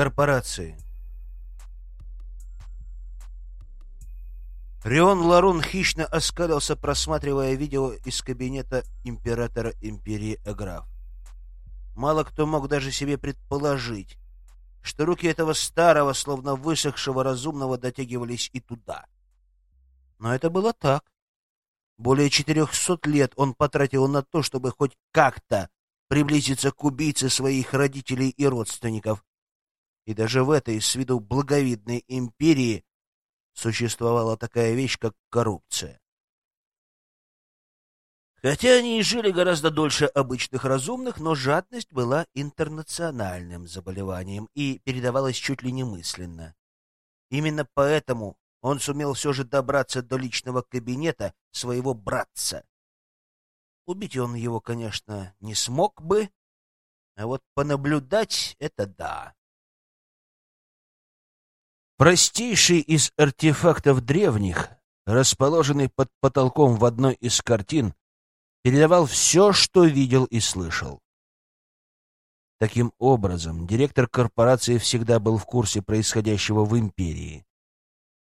корпорации. Рион Ларун хищно оскалился, просматривая видео из кабинета императора империи Эграф. Мало кто мог даже себе предположить, что руки этого старого, словно высохшего разумного, дотягивались и туда. Но это было так. Более четырехсот лет он потратил на то, чтобы хоть как-то приблизиться к убийце своих родителей и родственников. И даже в этой с виду благовидной империи существовала такая вещь, как коррупция. Хотя они и жили гораздо дольше обычных разумных, но жадность была интернациональным заболеванием и передавалась чуть ли не мысленно. Именно поэтому он сумел все же добраться до личного кабинета своего братца. Убить он его, конечно, не смог бы, а вот понаблюдать — это да. Простейший из артефактов древних, расположенный под потолком в одной из картин, передавал все, что видел и слышал. Таким образом, директор корпорации всегда был в курсе происходящего в империи.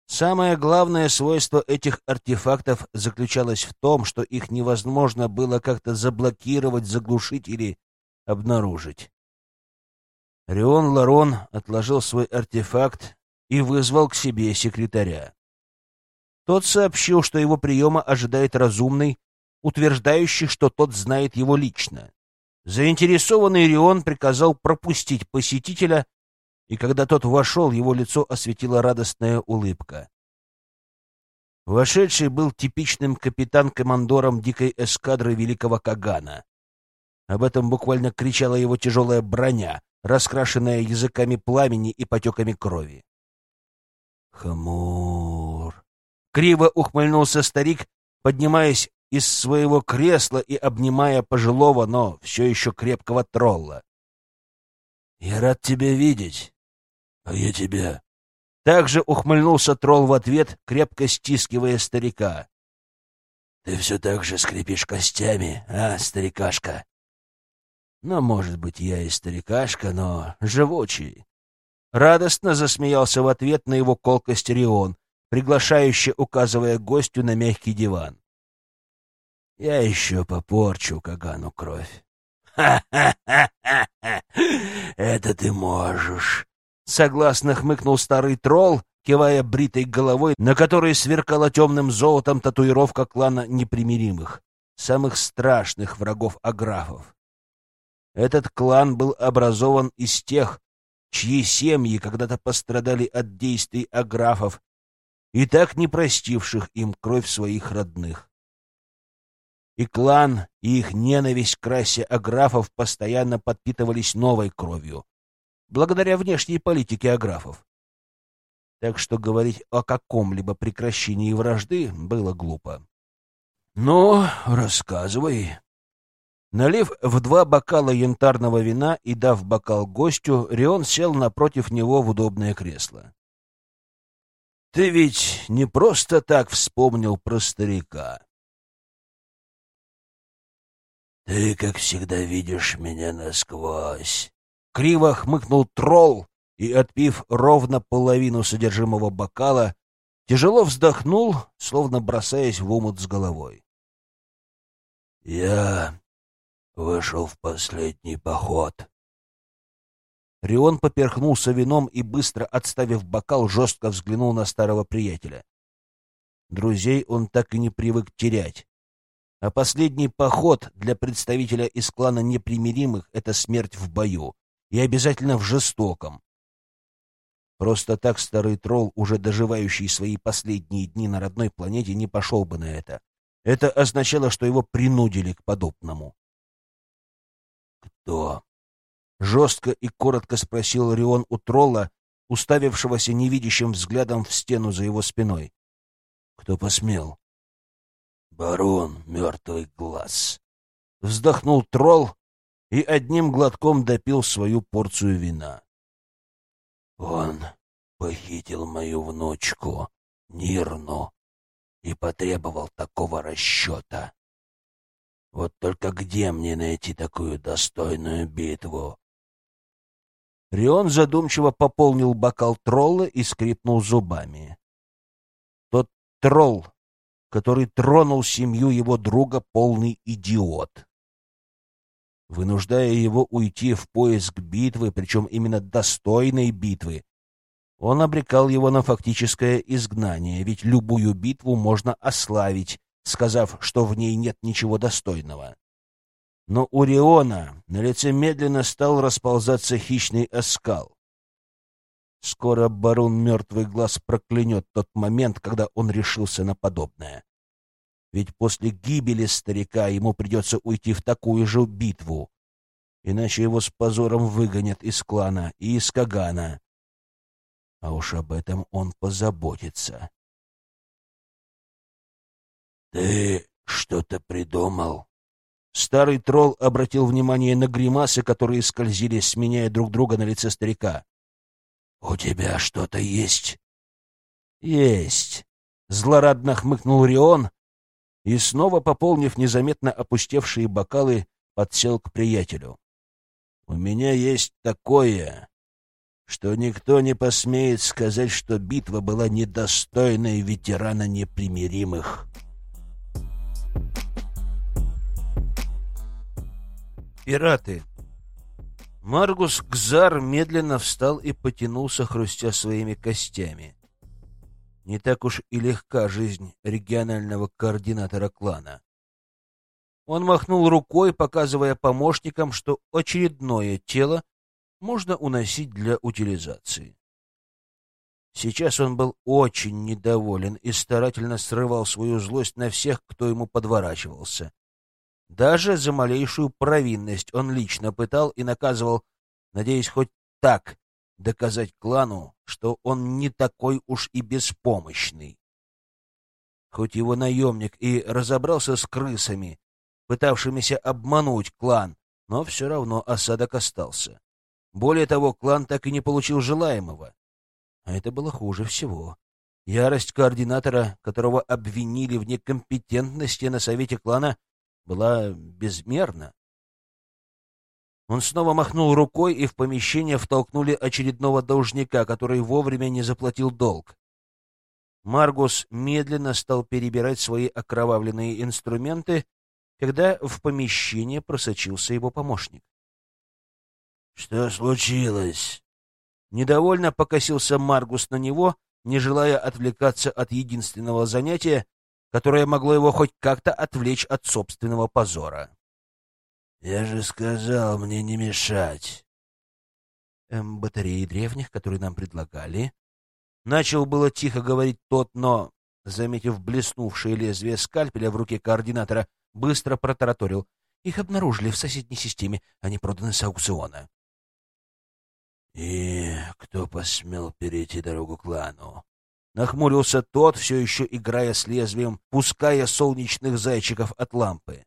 Самое главное свойство этих артефактов заключалось в том, что их невозможно было как-то заблокировать, заглушить или обнаружить. Рион Ларон отложил свой артефакт и вызвал к себе секретаря. Тот сообщил, что его приема ожидает разумный, утверждающий, что тот знает его лично. Заинтересованный Рион приказал пропустить посетителя, и когда тот вошел, его лицо осветила радостная улыбка. Вошедший был типичным капитан-командором дикой эскадры великого Кагана. Об этом буквально кричала его тяжелая броня, раскрашенная языками пламени и потеками крови. Хмур. Криво ухмыльнулся старик, поднимаясь из своего кресла и обнимая пожилого, но все еще крепкого тролла. «Я рад тебя видеть, а я тебя». Также ухмыльнулся тролл в ответ, крепко стискивая старика. «Ты все так же скрипишь костями, а, старикашка?» «Ну, может быть, я и старикашка, но живучий. Радостно засмеялся в ответ на его колкость Рион, приглашающе указывая гостю на мягкий диван. «Я еще попорчу Кагану кровь». «Ха-ха-ха-ха! Это ты можешь!» Согласно хмыкнул старый тролл, кивая бритой головой, на которой сверкала темным золотом татуировка клана непримиримых, самых страшных врагов аграфов. Этот клан был образован из тех, чьи семьи когда-то пострадали от действий аграфов и так не простивших им кровь своих родных. И клан, и их ненависть к расе аграфов постоянно подпитывались новой кровью, благодаря внешней политике аграфов. Так что говорить о каком-либо прекращении вражды было глупо. — Ну, рассказывай, Налив в два бокала янтарного вина и дав бокал гостю, Рион сел напротив него в удобное кресло. — Ты ведь не просто так вспомнил про старика. — Ты, как всегда, видишь меня насквозь. Криво хмыкнул тролл и, отпив ровно половину содержимого бокала, тяжело вздохнул, словно бросаясь в омут с головой. — Я вышел в последний поход. Рион поперхнулся вином и, быстро отставив бокал, жестко взглянул на старого приятеля. Друзей он так и не привык терять. А последний поход для представителя из клана непримиримых — это смерть в бою, и обязательно в жестоком. Просто так старый тролл, уже доживающий свои последние дни на родной планете, не пошел бы на это. Это означало, что его принудили к подобному. «Кто?» — жестко и коротко спросил Рион у тролла, уставившегося невидящим взглядом в стену за его спиной. «Кто посмел?» «Барон, мертвый глаз!» Вздохнул тролл и одним глотком допил свою порцию вина. «Он похитил мою внучку, Нирну, и потребовал такого расчета. Вот только где мне найти такую достойную битву? Рион задумчиво пополнил бокал тролла и скрипнул зубами. Тот тролл, который тронул семью его друга, полный идиот. Вынуждая его уйти в поиск битвы, причем именно достойной битвы, он обрекал его на фактическое изгнание, ведь любую битву можно ославить, сказав, что в ней нет ничего достойного. Но у Риона на лице медленно стал расползаться хищный оскал. Скоро барон Мертвый Глаз проклянет тот момент, когда он решился на подобное. Ведь после гибели старика ему придется уйти в такую же битву, иначе его с позором выгонят из клана и из Кагана. А уж об этом он позаботится. «Ты что-то придумал?» Старый тролл обратил внимание на гримасы, которые скользили, сменяя друг друга на лице старика. «У тебя что-то есть?» «Есть!» — злорадно хмыкнул Рион и, снова пополнив незаметно опустевшие бокалы, подсел к приятелю. «У меня есть такое, что никто не посмеет сказать, что битва была недостойной ветерана непримиримых». Пираты. Маргус Гзар медленно встал и потянулся, хрустя своими костями. Не так уж и легка жизнь регионального координатора клана. Он махнул рукой, показывая помощникам, что очередное тело можно уносить для утилизации. Сейчас он был очень недоволен и старательно срывал свою злость на всех, кто ему подворачивался. Даже за малейшую провинность он лично пытал и наказывал, надеясь хоть так доказать клану, что он не такой уж и беспомощный. Хоть его наемник и разобрался с крысами, пытавшимися обмануть клан, но все равно осадок остался. Более того, клан так и не получил желаемого. А это было хуже всего. Ярость координатора, которого обвинили в некомпетентности на совете клана, была безмерна. Он снова махнул рукой, и в помещение втолкнули очередного должника, который вовремя не заплатил долг. Маргус медленно стал перебирать свои окровавленные инструменты, когда в помещение просочился его помощник. — Что случилось? Недовольно покосился Маргус на него, не желая отвлекаться от единственного занятия, которое могло его хоть как-то отвлечь от собственного позора. «Я же сказал мне не мешать». Эм, «Батареи древних, которые нам предлагали...» Начал было тихо говорить тот, но, заметив блеснувшее лезвие скальпеля в руке координатора, быстро протараторил. Их обнаружили в соседней системе, они проданы с аукциона. «И кто посмел перейти дорогу клану?» Нахмурился тот, все еще играя с лезвием, пуская солнечных зайчиков от лампы.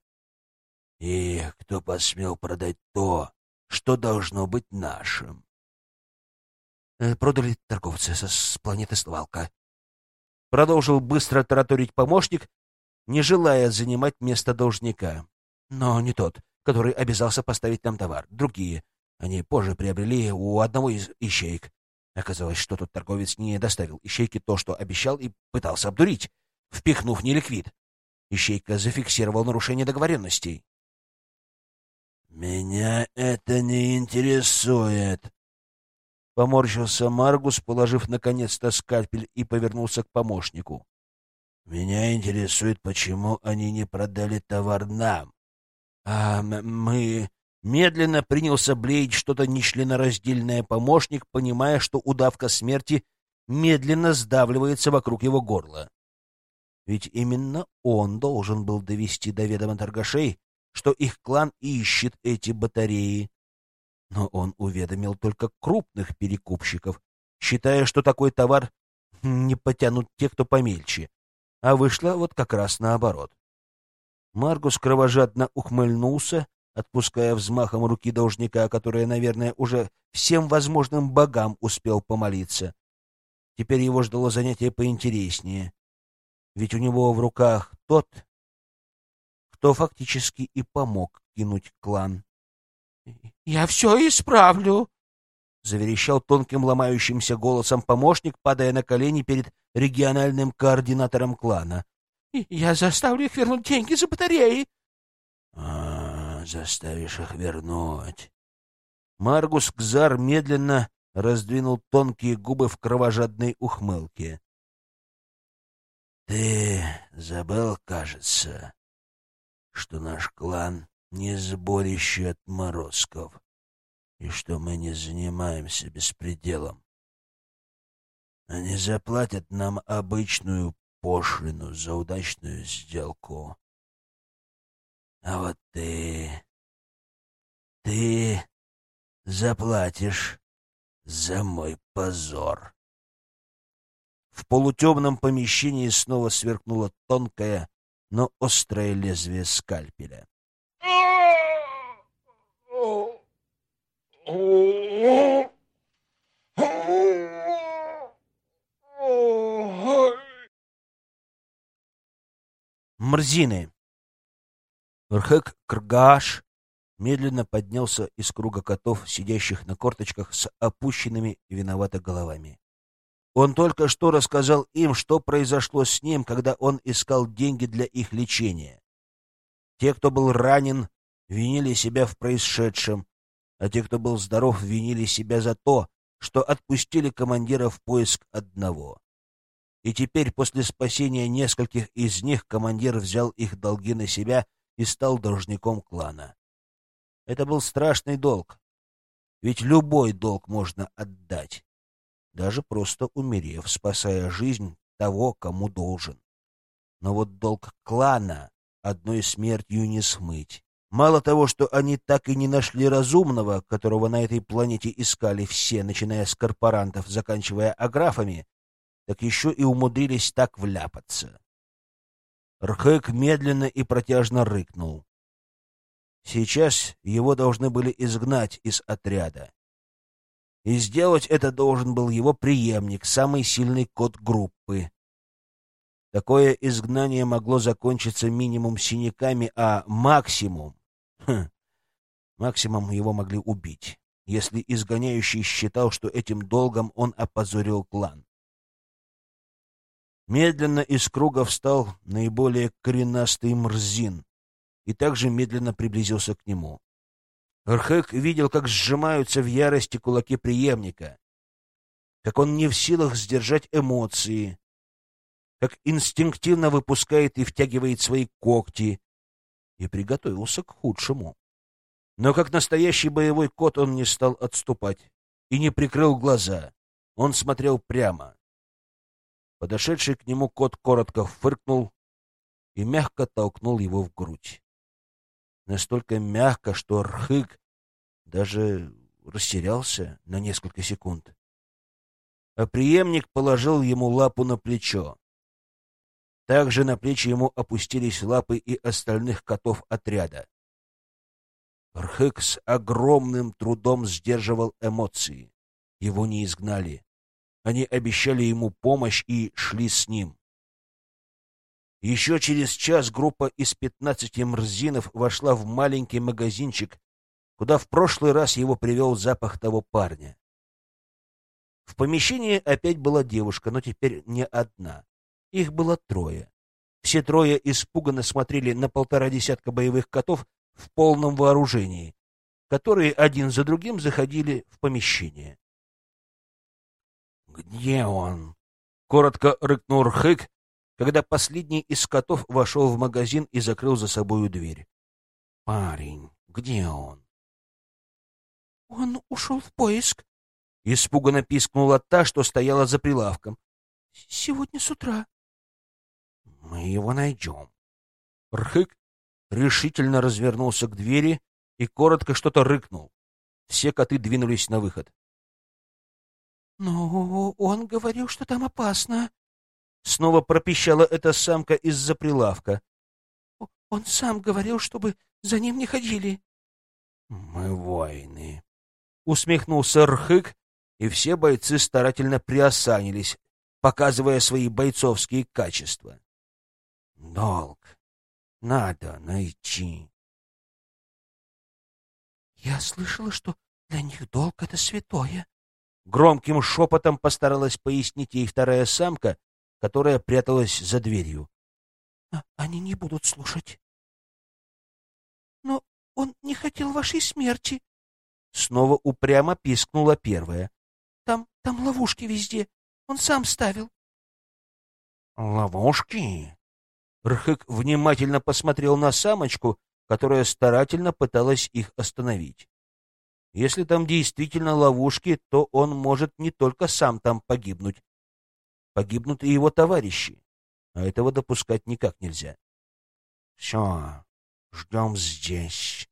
И кто посмел продать то, что должно быть нашим? Э, продали торговцы со, с планеты Свалка. Продолжил быстро тараторить помощник, не желая занимать место должника. Но не тот, который обязался поставить нам товар. Другие. Они позже приобрели у одного из ищеек. Оказалось, что тот торговец не доставил ищейке то, что обещал, и пытался обдурить, впихнув неликвид. Ищейка зафиксировал нарушение договоренностей. «Меня это не интересует», — поморщился Маргус, положив наконец-то скальпель и повернулся к помощнику. «Меня интересует, почему они не продали товар нам». «А мы...» Медленно принялся блеять что-то нечленораздельное помощник, понимая, что удавка смерти медленно сдавливается вокруг его горла. Ведь именно он должен был довести до ведома торгашей, что их клан ищет эти батареи. Но он уведомил только крупных перекупщиков, считая, что такой товар не потянут те, кто помельче. А вышло вот как раз наоборот. Маргус кровожадно ухмыльнулся, отпуская взмахом руки должника, который, наверное, уже всем возможным богам успел помолиться. Теперь его ждало занятие поинтереснее, ведь у него в руках тот, кто фактически и помог кинуть клан. — Я все исправлю! — заверещал тонким ломающимся голосом помощник, падая на колени перед региональным координатором клана. «Я заставлю их вернуть деньги за батареи!» «А, заставишь их вернуть!» Маргус Кзар медленно раздвинул тонкие губы в кровожадной ухмылке. «Ты забыл, кажется, что наш клан не сборище отморозков и что мы не занимаемся беспределом. Они заплатят нам обычную пошлину за удачную сделку. А вот ты... ты заплатишь за мой позор. В полутемном помещении снова сверкнуло тонкое, но острое лезвие скальпеля. Мрзины. Рхек Кргаш медленно поднялся из круга котов, сидящих на корточках с опущенными виновато головами. Он только что рассказал им, что произошло с ним, когда он искал деньги для их лечения. Те, кто был ранен, винили себя в происшедшем, а те, кто был здоров, винили себя за то, что отпустили командира в поиск одного. И теперь, после спасения нескольких из них, командир взял их долги на себя и стал должником клана. Это был страшный долг. Ведь любой долг можно отдать, даже просто умерев, спасая жизнь того, кому должен. Но вот долг клана одной смертью не смыть. Мало того, что они так и не нашли разумного, которого на этой планете искали все, начиная с корпорантов, заканчивая аграфами, так еще и умудрились так вляпаться. Рхэк медленно и протяжно рыкнул. Сейчас его должны были изгнать из отряда. И сделать это должен был его преемник, самый сильный кот группы. Такое изгнание могло закончиться минимум синяками, а максимум... Хм, максимум его могли убить, если изгоняющий считал, что этим долгом он опозорил клан. Медленно из круга встал наиболее коренастый Мрзин и также медленно приблизился к нему. Рхэк видел, как сжимаются в ярости кулаки преемника, как он не в силах сдержать эмоции, как инстинктивно выпускает и втягивает свои когти, и приготовился к худшему. Но как настоящий боевой кот он не стал отступать и не прикрыл глаза. Он смотрел прямо. Подошедший к нему кот коротко фыркнул и мягко толкнул его в грудь. Настолько мягко, что Рхык даже растерялся на несколько секунд. А преемник положил ему лапу на плечо. Также на плечи ему опустились лапы и остальных котов отряда. Рхык с огромным трудом сдерживал эмоции. Его не изгнали. Они обещали ему помощь и шли с ним. Еще через час группа из пятнадцати мрзинов вошла в маленький магазинчик, куда в прошлый раз его привел запах того парня. В помещении опять была девушка, но теперь не одна. Их было трое. Все трое испуганно смотрели на полтора десятка боевых котов в полном вооружении, которые один за другим заходили в помещение. «Где он?» — коротко рыкнул Рхык, когда последний из котов вошел в магазин и закрыл за собою дверь. «Парень, где он?» «Он ушел в поиск», — испуганно пискнула та, что стояла за прилавком. «Сегодня с утра». «Мы его найдем». Рхык решительно развернулся к двери и коротко что-то рыкнул. Все коты двинулись на выход. «Но он говорил, что там опасно». Снова пропищала эта самка из-за прилавка. «Он сам говорил, чтобы за ним не ходили». «Мы воины», — усмехнулся Рхык, и все бойцы старательно приосанились, показывая свои бойцовские качества. «Долг надо найти». «Я слышала, что Для них долг — это святое. Громким шепотом постаралась пояснить ей вторая самка, которая пряталась за дверью. А они не будут слушать. Но он не хотел вашей смерти. Снова упрямо пискнула первая. Там, там ловушки везде. Он сам ставил. Ловушки? Рхык внимательно посмотрел на самочку, которая старательно пыталась их остановить. Если там действительно ловушки, то он может не только сам там погибнуть. Погибнут и его товарищи, а этого допускать никак нельзя. — Все, ждем здесь.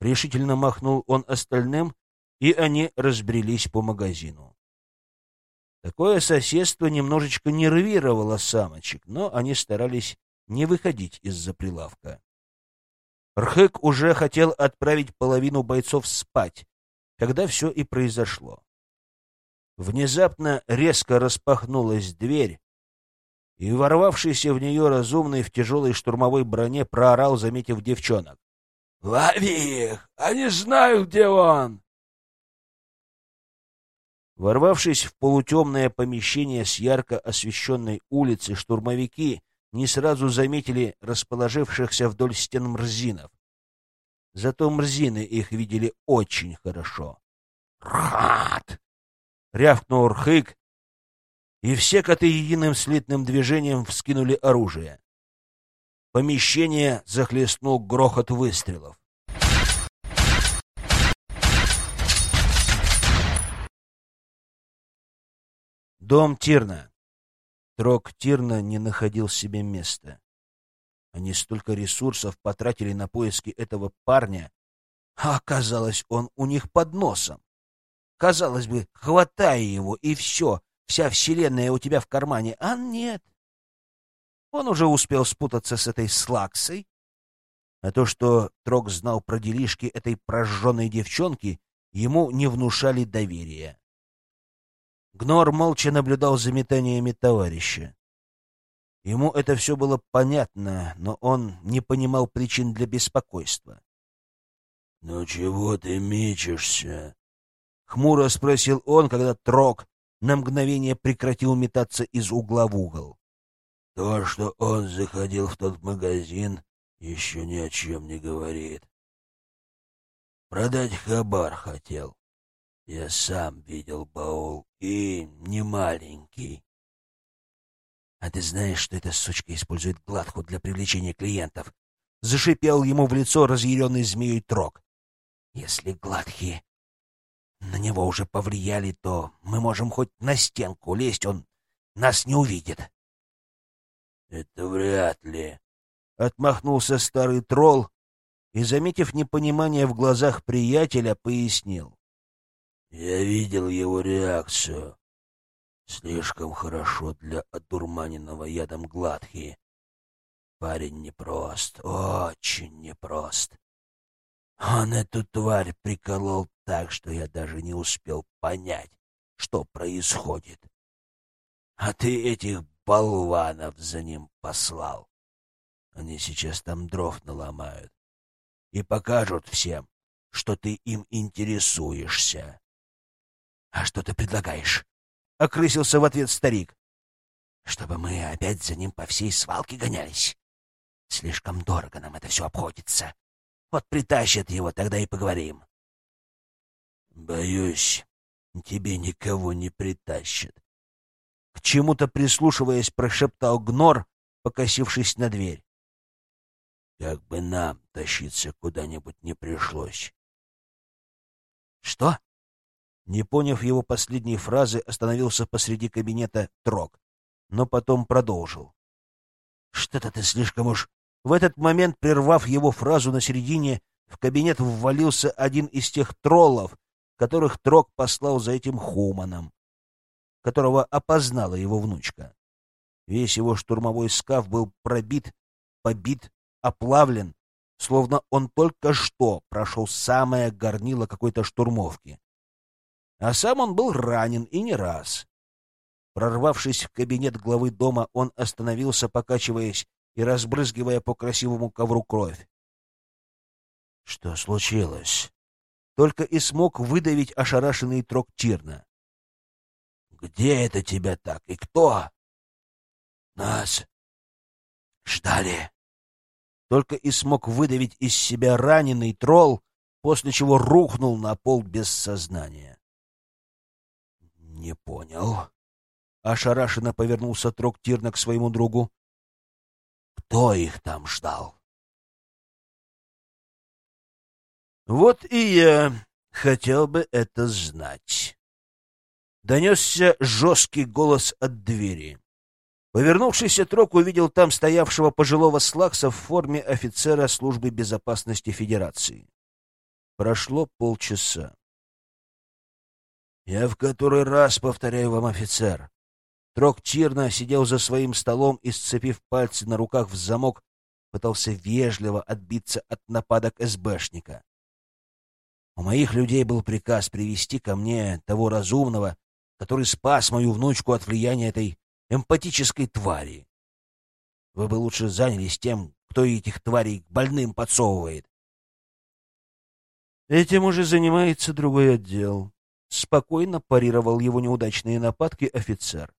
Решительно махнул он остальным, и они разбрелись по магазину. Такое соседство немножечко нервировало самочек, но они старались не выходить из-за прилавка. Рхык уже хотел отправить половину бойцов спать, когда все и произошло. Внезапно резко распахнулась дверь, и ворвавшийся в нее разумный в тяжелой штурмовой броне проорал, заметив девчонок. «Лови их! Они знают, где он!» Ворвавшись в полутемное помещение с ярко освещенной улицей, штурмовики не сразу заметили расположившихся вдоль стен мрзинов. Зато мрзины их видели очень хорошо. «Рхат!» — рявкнул Рхык, и все коты единым слитным движением вскинули оружие. Помещение захлестнул грохот выстрелов. Дом Тирна. Трог Тирна не находил себе места. Они столько ресурсов потратили на поиски этого парня, а оказалось, он у них под носом. Казалось бы, хватай его, и все, вся вселенная у тебя в кармане, а нет. Он уже успел спутаться с этой слаксой, а то, что Трог знал про делишки этой прожженной девчонки, ему не внушали доверия. Гнор молча наблюдал за метаниями товарища. Ему это все было понятно, но он не понимал причин для беспокойства. — Ну чего ты мечешься? — хмуро спросил он, когда Трог на мгновение прекратил метаться из угла в угол. — То, что он заходил в тот магазин, еще ни о чем не говорит. Продать хабар хотел. Я сам видел баул, и не маленький. А ты знаешь, что эта сучка использует гладку для привлечения клиентов? Зашипел ему в лицо разъяренный змеей трог. Если гладкие на него уже повлияли, то мы можем хоть на стенку лезть, он нас не увидит. — Это вряд ли, — отмахнулся старый тролл и, заметив непонимание в глазах приятеля, пояснил. — Я видел его реакцию. Слишком хорошо для одурманенного ядом гладхи. Парень непрост, очень непрост. Он эту тварь приколол так, что я даже не успел понять, что происходит. А ты этих болванов за ним послал. Они сейчас там дров наломают и покажут всем, что ты им интересуешься. — А что ты предлагаешь? — окрысился в ответ старик. — Чтобы мы опять за ним по всей свалке гонялись. Слишком дорого нам это все обходится. Вот притащат его, тогда и поговорим. — Боюсь, тебе никого не притащат. К чему-то прислушиваясь, прошептал Гнор, покосившись на дверь. Как бы нам тащиться куда-нибудь не пришлось. — Что? Не поняв его последней фразы, остановился посреди кабинета Трог, но потом продолжил. «Что-то ты слишком уж...» В этот момент, прервав его фразу на середине, в кабинет ввалился один из тех троллов, которых Трог послал за этим Хуманом, которого опознала его внучка. Весь его штурмовой скаф был пробит, побит, оплавлен, словно он только что прошел самое горнило какой-то штурмовки. А сам он был ранен и не раз. Прорвавшись в кабинет главы дома, он остановился, покачиваясь и разбрызгивая по красивому ковру кровь. — Что случилось? только и смог выдавить ошарашенный трок Тирна. «Где это тебя так? И кто?» «Нас ждали!» Только и смог выдавить из себя раненый тролл, после чего рухнул на пол без сознания. «Не понял». Ошарашенно повернулся Троктирна к своему другу. «Кто их там ждал?» «Вот и я хотел бы это знать». Донесся жесткий голос от двери. Повернувшийся Трок увидел там стоявшего пожилого слакса в форме офицера службы безопасности Федерации. Прошло полчаса. «Я в который раз повторяю вам, офицер». Трок Тирна сидел за своим столом и, сцепив пальцы на руках в замок, пытался вежливо отбиться от нападок СБшника. У моих людей был приказ привести ко мне того разумного, который спас мою внучку от влияния этой эмпатической твари. Вы бы лучше занялись тем, кто этих тварей больным подсовывает. Этим уже занимается другой отдел. Спокойно парировал его неудачные нападки офицер.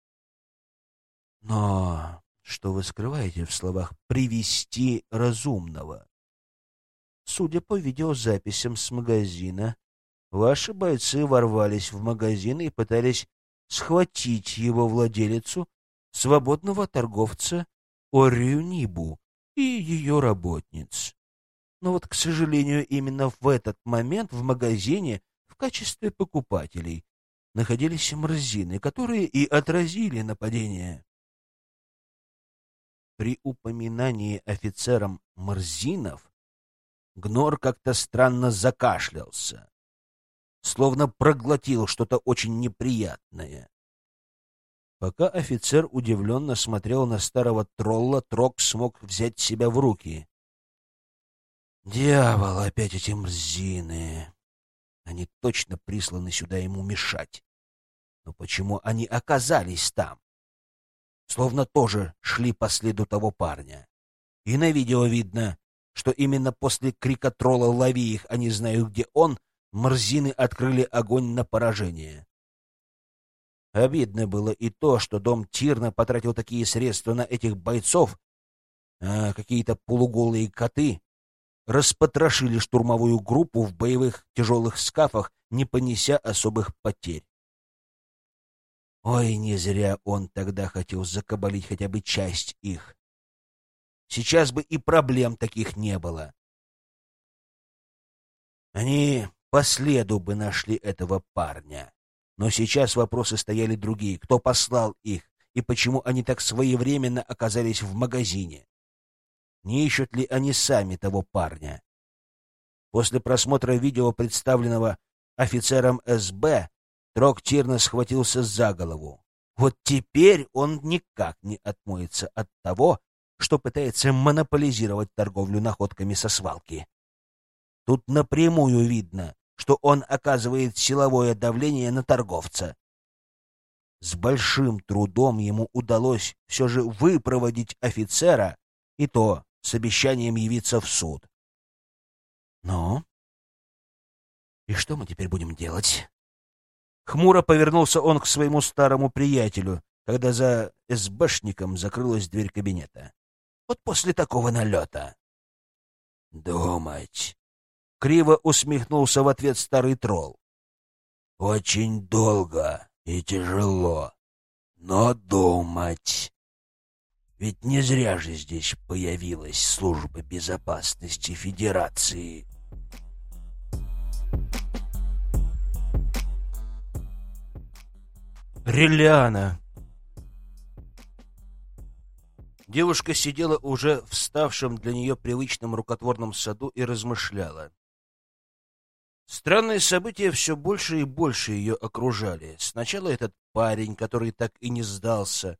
Но что вы скрываете в словах «привести разумного»? Судя по видеозаписям с магазина, ваши бойцы ворвались в магазин и пытались схватить его владелицу свободного торговца Орию Нибу и ее работниц. Но вот, к сожалению, именно в этот момент в магазине качестве покупателей находились мрзины, которые и отразили нападение. При упоминании офицером мрзинов Гнор как-то странно закашлялся, словно проглотил что-то очень неприятное. Пока офицер удивленно смотрел на старого тролла, Трок смог взять себя в руки. «Дьявол, опять эти мрзины! Они точно присланы сюда ему мешать. Но почему они оказались там? Словно тоже шли по следу того парня. И на видео видно, что именно после крика тролла «Лови их, они знают, где он!» мрзины открыли огонь на поражение. Обидно было и то, что дом Тирна потратил такие средства на этих бойцов, а какие-то полуголые коты распотрошили штурмовую группу в боевых тяжелых скафах, не понеся особых потерь. Ой, не зря он тогда хотел закабалить хотя бы часть их. Сейчас бы и проблем таких не было. Они по следу бы нашли этого парня. Но сейчас вопросы стояли другие. Кто послал их и почему они так своевременно оказались в магазине? Не ищут ли они сами того парня? После просмотра видео, представленного офицером СБ, Трок Тирна схватился за голову. Вот теперь он никак не отмоется от того, что пытается монополизировать торговлю находками со свалки. Тут напрямую видно, что он оказывает силовое давление на торговца. С большим трудом ему удалось все же выпроводить офицера, и то с обещанием явиться в суд. Ну? И что мы теперь будем делать? Хмуро повернулся он к своему старому приятелю, когда за СБшником закрылась дверь кабинета. Вот после такого налета. Думать. Криво усмехнулся в ответ старый тролл. Очень долго и тяжело, но думать. Ведь не зря же здесь появилась служба безопасности Федерации. Релиана. Девушка сидела уже в ставшем для нее привычном рукотворном саду и размышляла. Странные события все больше и больше ее окружали. Сначала этот парень, который так и не сдался.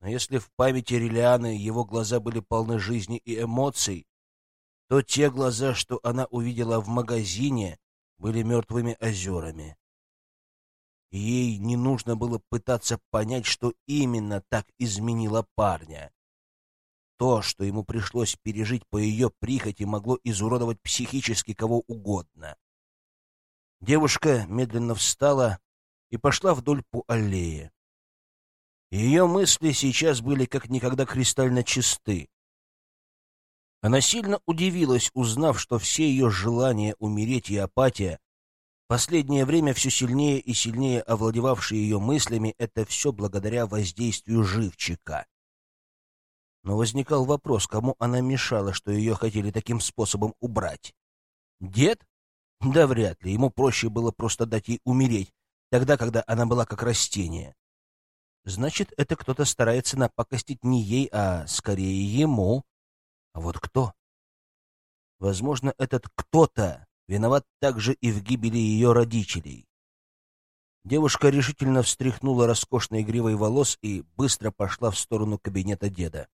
Но если в памяти Релианы его глаза были полны жизни и эмоций, то те глаза, что она увидела в магазине, были мертвыми озерами. Ей не нужно было пытаться понять, что именно так изменило парня. То, что ему пришлось пережить по ее прихоти, могло изуродовать психически кого угодно. Девушка медленно встала и пошла вдоль по аллее. Ее мысли сейчас были как никогда кристально чисты. Она сильно удивилась, узнав, что все ее желания умереть и апатия, последнее время все сильнее и сильнее овладевавшие ее мыслями, это все благодаря воздействию живчика. Но возникал вопрос, кому она мешала, что ее хотели таким способом убрать? Дед? Да вряд ли. Ему проще было просто дать ей умереть, тогда, когда она была как растение. Значит, это кто-то старается напакостить не ей, а скорее ему. А вот кто? Возможно, этот кто-то виноват также и в гибели ее родителей. Девушка решительно встряхнула роскошной гривой волос и быстро пошла в сторону кабинета деда.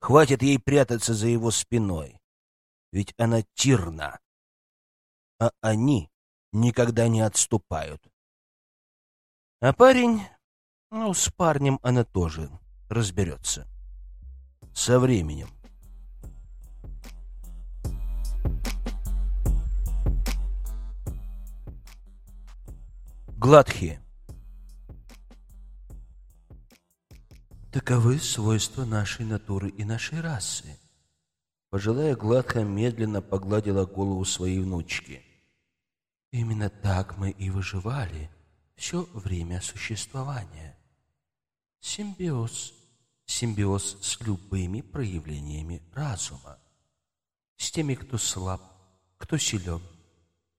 Хватит ей прятаться за его спиной. Ведь она тирна. А они никогда не отступают. А парень... Ну, с парнем она тоже разберется. Со временем. Гладхи. Таковы свойства нашей натуры и нашей расы. Пожилая Гладха медленно погладила голову своей внучки. Именно так мы и выживали все время существования. Симбиоз. Симбиоз с любыми проявлениями разума. С теми, кто слаб, кто силен.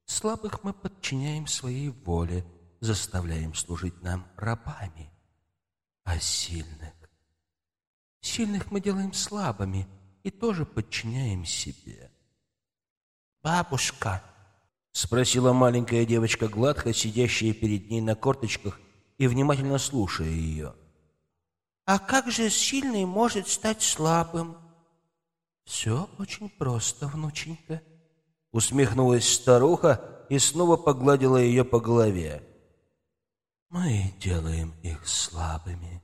Слабых мы подчиняем своей воле, заставляем служить нам рабами. А сильных Сильных мы делаем слабыми и тоже подчиняем себе. «Бабушка!» — спросила маленькая девочка гладко, сидящая перед ней на корточках и внимательно слушая ее. «А как же сильный может стать слабым?» «Все очень просто, внученька», — усмехнулась старуха и снова погладила ее по голове. «Мы делаем их слабыми»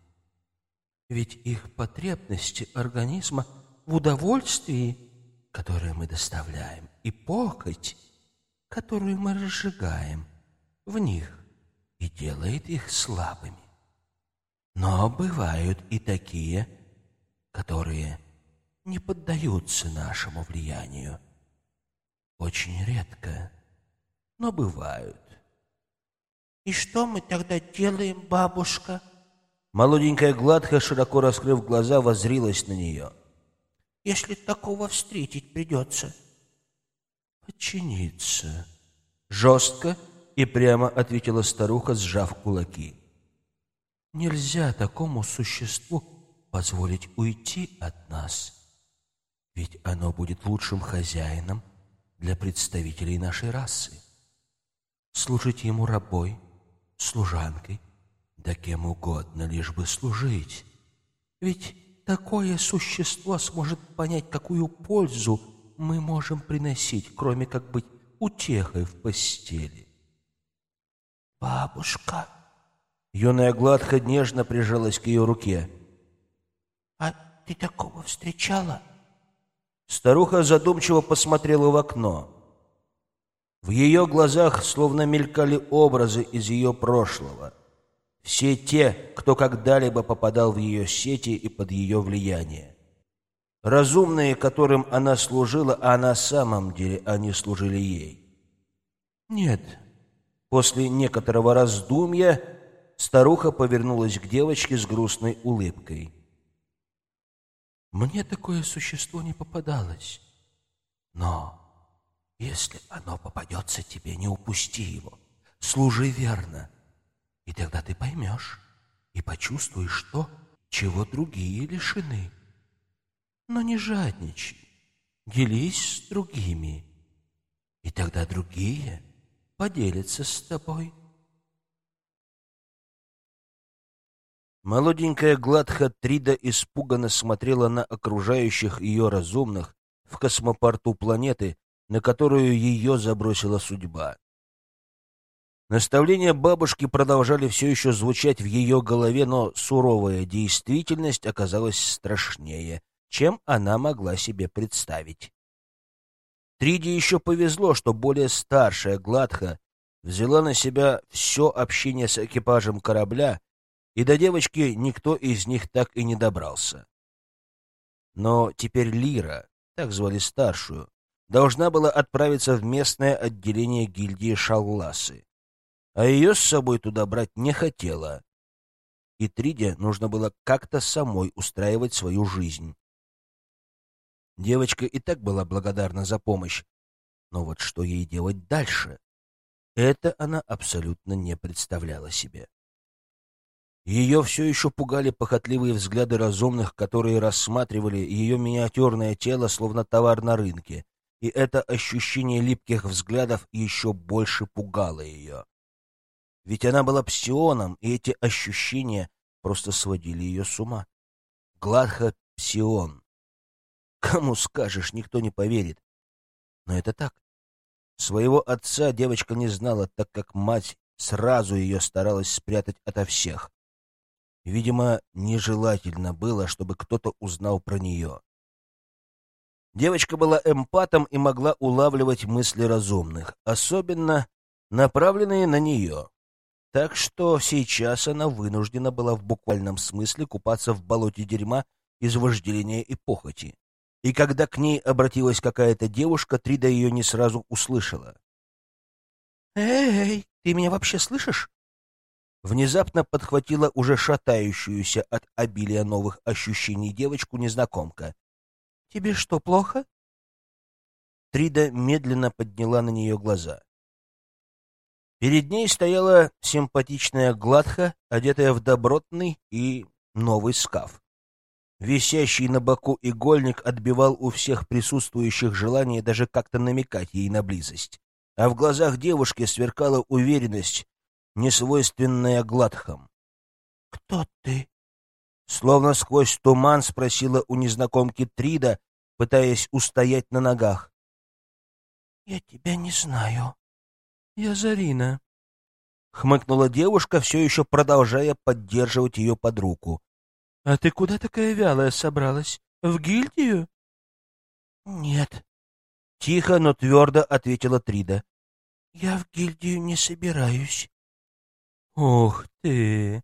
Ведь их потребности организма в удовольствии, которое мы доставляем, и похоть, которую мы разжигаем, в них и делает их слабыми. Но бывают и такие, которые не поддаются нашему влиянию. Очень редко, но бывают. «И что мы тогда делаем, бабушка?» Молоденькая гладкая, широко раскрыв глаза, воззрилась на нее. «Если такого встретить придется?» «Подчиниться». Жестко и прямо ответила старуха, сжав кулаки. «Нельзя такому существу позволить уйти от нас, ведь оно будет лучшим хозяином для представителей нашей расы. Служить ему рабой, служанкой, да кем угодно, лишь бы служить. Ведь такое существо сможет понять, какую пользу мы можем приносить, кроме как быть утехой в постели. «Бабушка!» Юная гладко нежно прижалась к ее руке. «А ты такого встречала?» Старуха задумчиво посмотрела в окно. В ее глазах словно мелькали образы из ее прошлого — все те, кто когда-либо попадал в ее сети и под ее влияние. Разумные, которым она служила, а на самом деле они служили ей. Нет. После некоторого раздумья старуха повернулась к девочке с грустной улыбкой. Мне такое существо не попадалось. Но если оно попадется тебе, не упусти его. Служи верно. И тогда ты поймешь и почувствуешь то, чего другие лишены. Но не жадничай, делись с другими, и тогда другие поделятся с тобой. Молоденькая гладха Трида испуганно смотрела на окружающих ее разумных в космопорту планеты, на которую ее забросила судьба. Наставления бабушки продолжали все еще звучать в ее голове, но суровая действительность оказалась страшнее, чем она могла себе представить. Триде еще повезло, что более старшая Гладха взяла на себя все общение с экипажем корабля, и до девочки никто из них так и не добрался. Но теперь Лира, так звали старшую, должна была отправиться в местное отделение гильдии Шалласы, а ее с собой туда брать не хотела. И Триде нужно было как-то самой устраивать свою жизнь. Девочка и так была благодарна за помощь, но вот что ей делать дальше? Это она абсолютно не представляла себе. Ее все еще пугали похотливые взгляды разумных, которые рассматривали ее миниатюрное тело словно товар на рынке, и это ощущение липких взглядов еще больше пугало ее. Ведь она была псионом, и эти ощущения просто сводили ее с ума. Гладха псион. Кому скажешь, никто не поверит. Но это так. Своего отца девочка не знала, так как мать сразу ее старалась спрятать ото всех. Видимо, нежелательно было, чтобы кто-то узнал про нее. Девочка была эмпатом и могла улавливать мысли разумных, особенно направленные на нее. Так что сейчас она вынуждена была в буквальном смысле купаться в болоте дерьма из вожделения и похоти и когда к ней обратилась какая-то девушка, Трида ее не сразу услышала. «Эй, ты меня вообще слышишь?» Внезапно подхватила уже шатающуюся от обилия новых ощущений девочку-незнакомка. «Тебе что, плохо?» Трида медленно подняла на нее глаза. Перед ней стояла симпатичная гладха, одетая в добротный и новый скаф. Висящий на боку игольник отбивал у всех присутствующих желание даже как-то намекать ей на близость. А в глазах девушки сверкала уверенность, несвойственная гладхам. «Кто ты?» Словно сквозь туман спросила у незнакомки Трида, пытаясь устоять на ногах. «Я тебя не знаю. Я Зарина», — хмыкнула девушка, все еще продолжая поддерживать ее под руку. «А ты куда такая вялая собралась? В гильдию?» «Нет», — тихо, но твердо ответила Трида. «Я в гильдию не собираюсь». «Ух ты!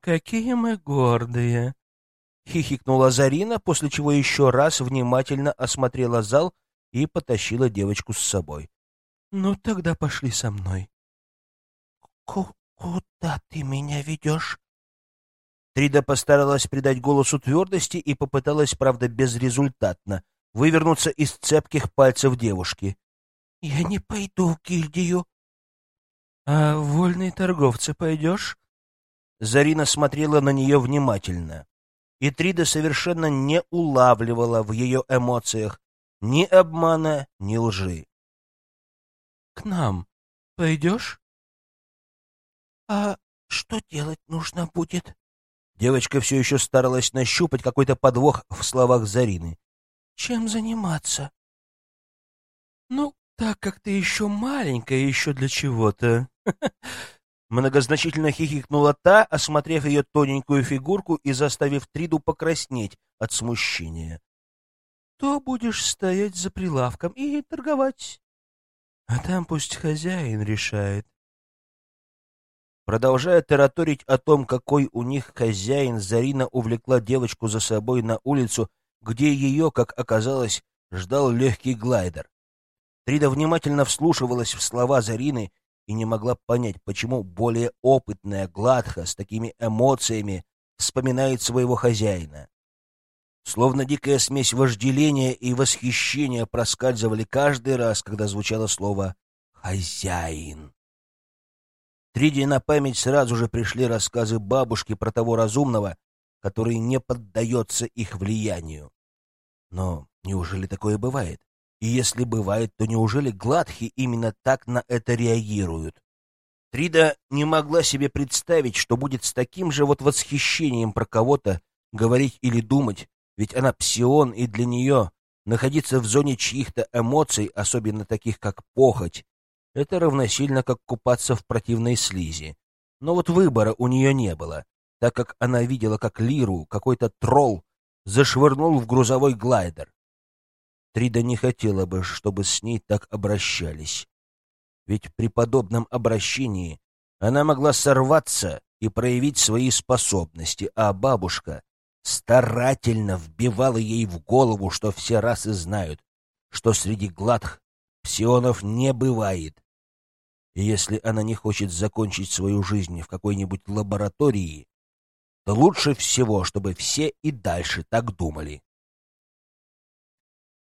Какие мы гордые!» — хихикнула Зарина, после чего еще раз внимательно осмотрела зал и потащила девочку с собой. «Ну, тогда пошли со мной». «Куда ты меня ведешь?» Трида постаралась придать голосу твердости и попыталась, правда, безрезультатно, вывернуться из цепких пальцев девушки. — Я не пойду в гильдию. — А в вольные торговцы пойдешь? Зарина смотрела на нее внимательно, и Трида совершенно не улавливала в ее эмоциях ни обмана, ни лжи. — К нам пойдешь? — А что делать нужно будет? Девочка все еще старалась нащупать какой-то подвох в словах Зарины. «Чем заниматься?» «Ну, так как ты еще маленькая, еще для чего-то». Многозначительно хихикнула та, осмотрев ее тоненькую фигурку и заставив Триду покраснеть от смущения. «То будешь стоять за прилавком и торговать. А там пусть хозяин решает, Продолжая тараторить о том, какой у них хозяин, Зарина увлекла девочку за собой на улицу, где ее, как оказалось, ждал легкий глайдер. Трида внимательно вслушивалась в слова Зарины и не могла понять, почему более опытная Гладха с такими эмоциями вспоминает своего хозяина. Словно дикая смесь вожделения и восхищения проскальзывали каждый раз, когда звучало слово «хозяин». Триди на память сразу же пришли рассказы бабушки про того разумного, который не поддается их влиянию. Но неужели такое бывает? И если бывает, то неужели гладхи именно так на это реагируют? Трида не могла себе представить, что будет с таким же вот восхищением про кого-то говорить или думать, ведь она псион, и для нее находиться в зоне чьих-то эмоций, особенно таких как похоть, это равносильно, как купаться в противной слизи. Но вот выбора у нее не было, так как она видела, как Лиру какой-то тролл зашвырнул в грузовой глайдер. Трида не хотела бы, чтобы с ней так обращались. Ведь при подобном обращении она могла сорваться и проявить свои способности, а бабушка старательно вбивала ей в голову, что все расы знают, что среди гладх псионов не бывает. И если она не хочет закончить свою жизнь в какой-нибудь лаборатории, то лучше всего, чтобы все и дальше так думали.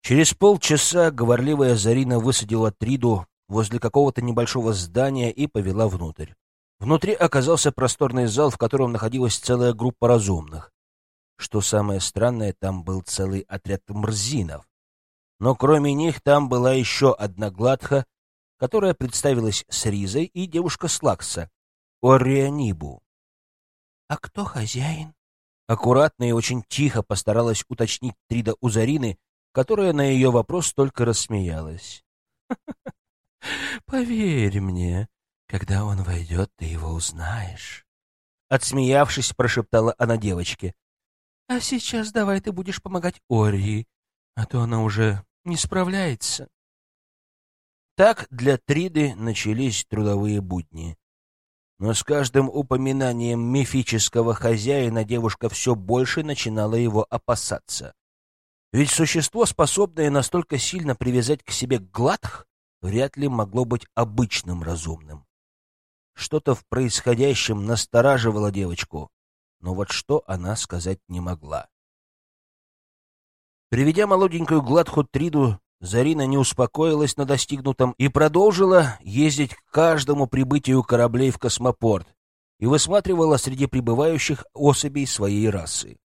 Через полчаса говорливая Зарина высадила Триду возле какого-то небольшого здания и повела внутрь. Внутри оказался просторный зал, в котором находилась целая группа разумных. Что самое странное, там был целый отряд мрзинов. Но кроме них там была еще одна гладха, которая представилась с Ризой, и девушка Слакса, Орианибу. — А кто хозяин? Аккуратно и очень тихо постаралась уточнить Трида у Зарины, которая на ее вопрос только рассмеялась. — Поверь мне, когда он войдет, ты его узнаешь. Отсмеявшись, прошептала она девочке. — А сейчас давай ты будешь помогать Ории, а то она уже не справляется. Так для Триды начались трудовые будни. Но с каждым упоминанием мифического хозяина девушка все больше начинала его опасаться. Ведь существо, способное настолько сильно привязать к себе гладх, вряд ли могло быть обычным разумным. Что-то в происходящем настораживало девочку, но вот что она сказать не могла. Приведя молоденькую гладху Триду, Зарина не успокоилась на достигнутом и продолжила ездить к каждому прибытию кораблей в космопорт и высматривала среди прибывающих особей своей расы.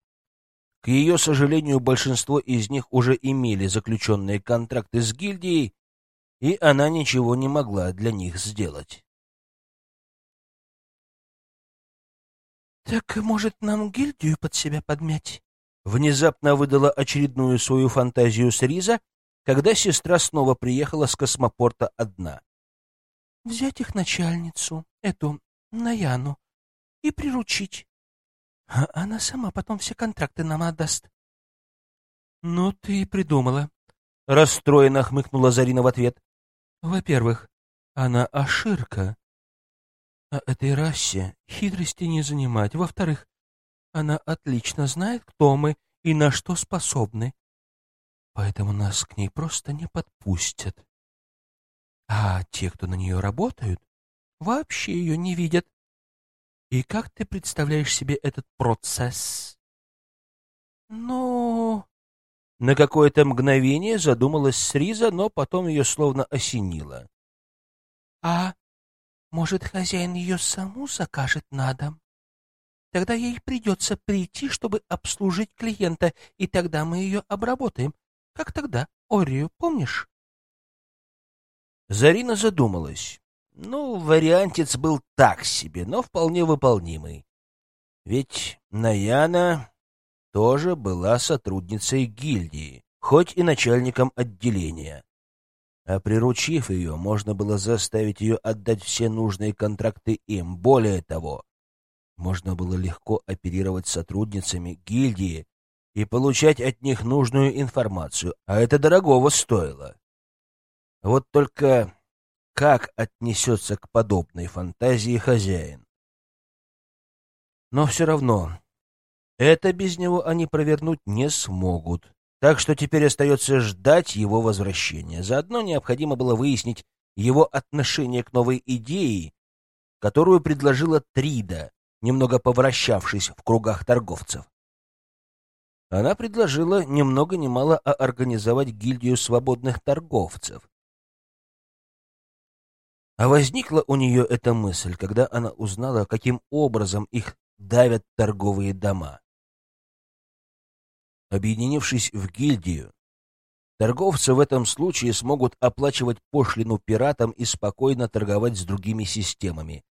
К ее сожалению, большинство из них уже имели заключенные контракты с гильдией, и она ничего не могла для них сделать. «Так, может, нам гильдию под себя подмять?» Внезапно выдала очередную свою фантазию Сриза, когда сестра снова приехала с космопорта одна. «Взять их начальницу, эту, Наяну, и приручить. А она сама потом все контракты нам отдаст». «Ну, ты и придумала», — расстроенно хмыкнула Зарина в ответ. «Во-первых, она аширка, а этой расе хитрости не занимать. Во-вторых, она отлично знает, кто мы и на что способны. Поэтому нас к ней просто не подпустят. А те, кто на нее работают, вообще ее не видят. И как ты представляешь себе этот процесс? Ну... На какое-то мгновение задумалась Сриза, но потом ее словно осенило. — А может, хозяин ее саму закажет на дом? Тогда ей придется прийти, чтобы обслужить клиента, и тогда мы ее обработаем. Как тогда, Орию, помнишь? Зарина задумалась. Ну, вариантец был так себе, но вполне выполнимый. Ведь Наяна тоже была сотрудницей гильдии, хоть и начальником отделения. А приручив ее, можно было заставить ее отдать все нужные контракты им. Более того, можно было легко оперировать сотрудницами гильдии и получать от них нужную информацию, а это дорогого стоило. Вот только как отнесется к подобной фантазии хозяин? Но все равно, это без него они провернуть не смогут. Так что теперь остается ждать его возвращения. Заодно необходимо было выяснить его отношение к новой идее, которую предложила Трида, немного повращавшись в кругах торговцев. Она предложила ни много ни мало а организовать гильдию свободных торговцев. А возникла у нее эта мысль, когда она узнала, каким образом их давят торговые дома. Объединившись в гильдию, торговцы в этом случае смогут оплачивать пошлину пиратам и спокойно торговать с другими системами.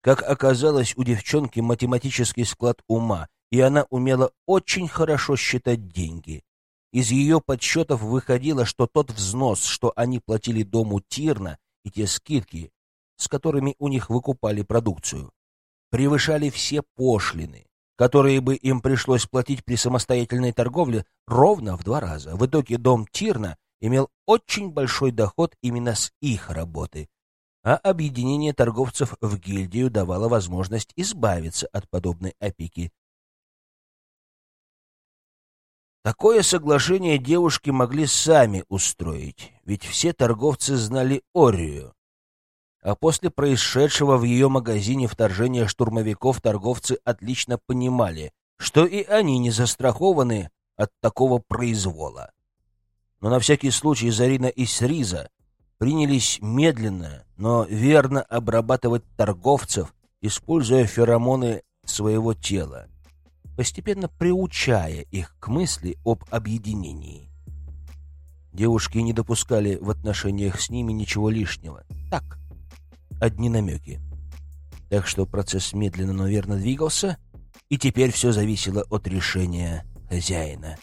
Как оказалось, у девчонки математический склад ума, и она умела очень хорошо считать деньги. Из ее подсчетов выходило, что тот взнос, что они платили дому Тирна, и те скидки, с которыми у них выкупали продукцию, превышали все пошлины которые бы им пришлось платить при самостоятельной торговле ровно в два раза. В итоге дом Тирна имел очень большой доход именно с их работы, а объединение торговцев в гильдию давало возможность избавиться от подобной опеки. Такое соглашение девушки могли сами устроить, ведь все торговцы знали Орию. А после происшедшего в ее магазине вторжения штурмовиков торговцы отлично понимали, что и они не застрахованы от такого произвола. Но на всякий случай Зарина и Сриза принялись медленно, но верно обрабатывать торговцев, используя феромоны своего тела, постепенно приучая их к мысли об объединении. Девушки не допускали в отношениях с ними ничего лишнего. Так, одни намеки. Так что процесс медленно, но верно двигался, и теперь все зависело от решения хозяина.